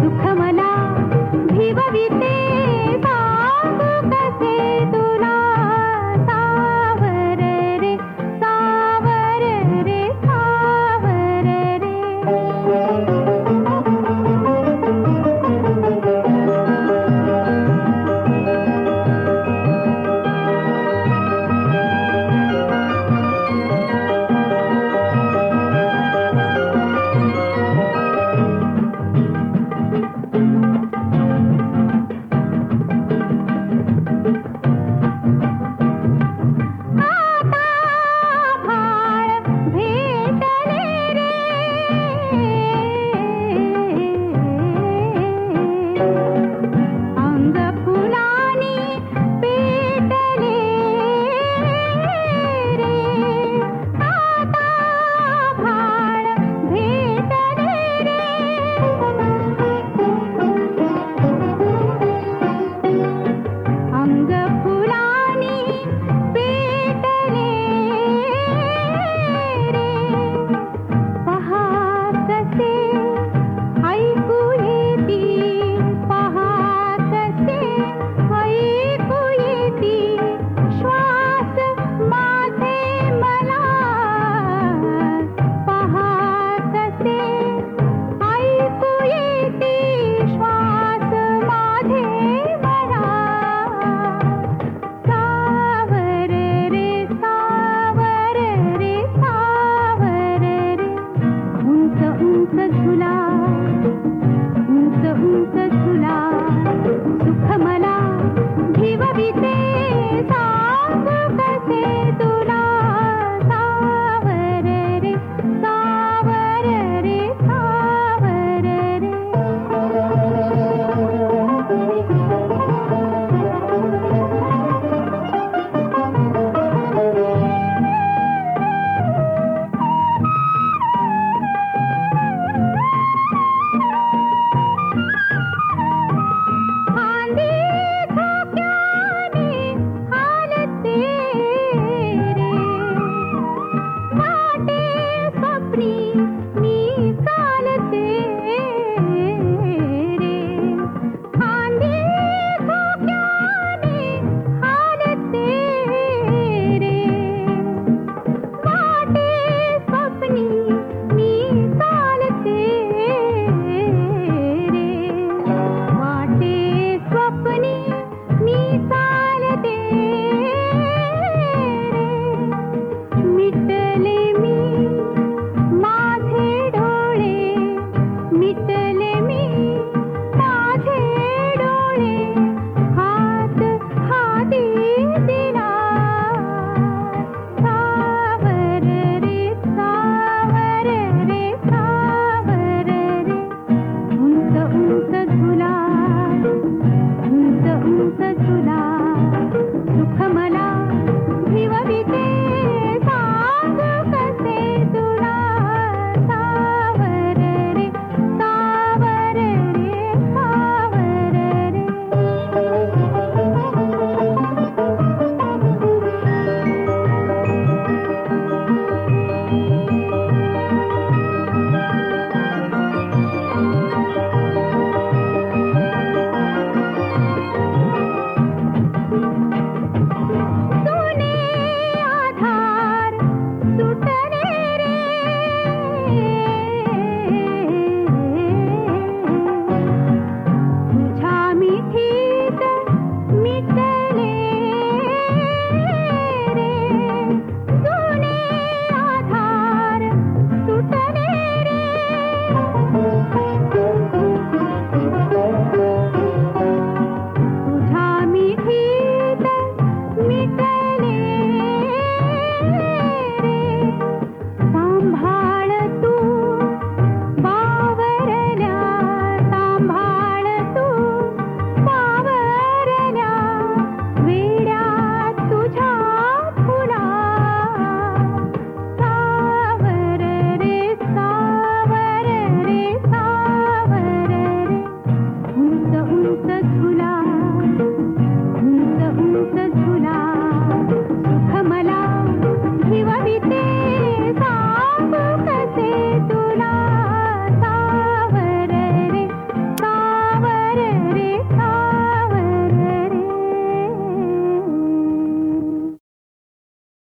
सुखव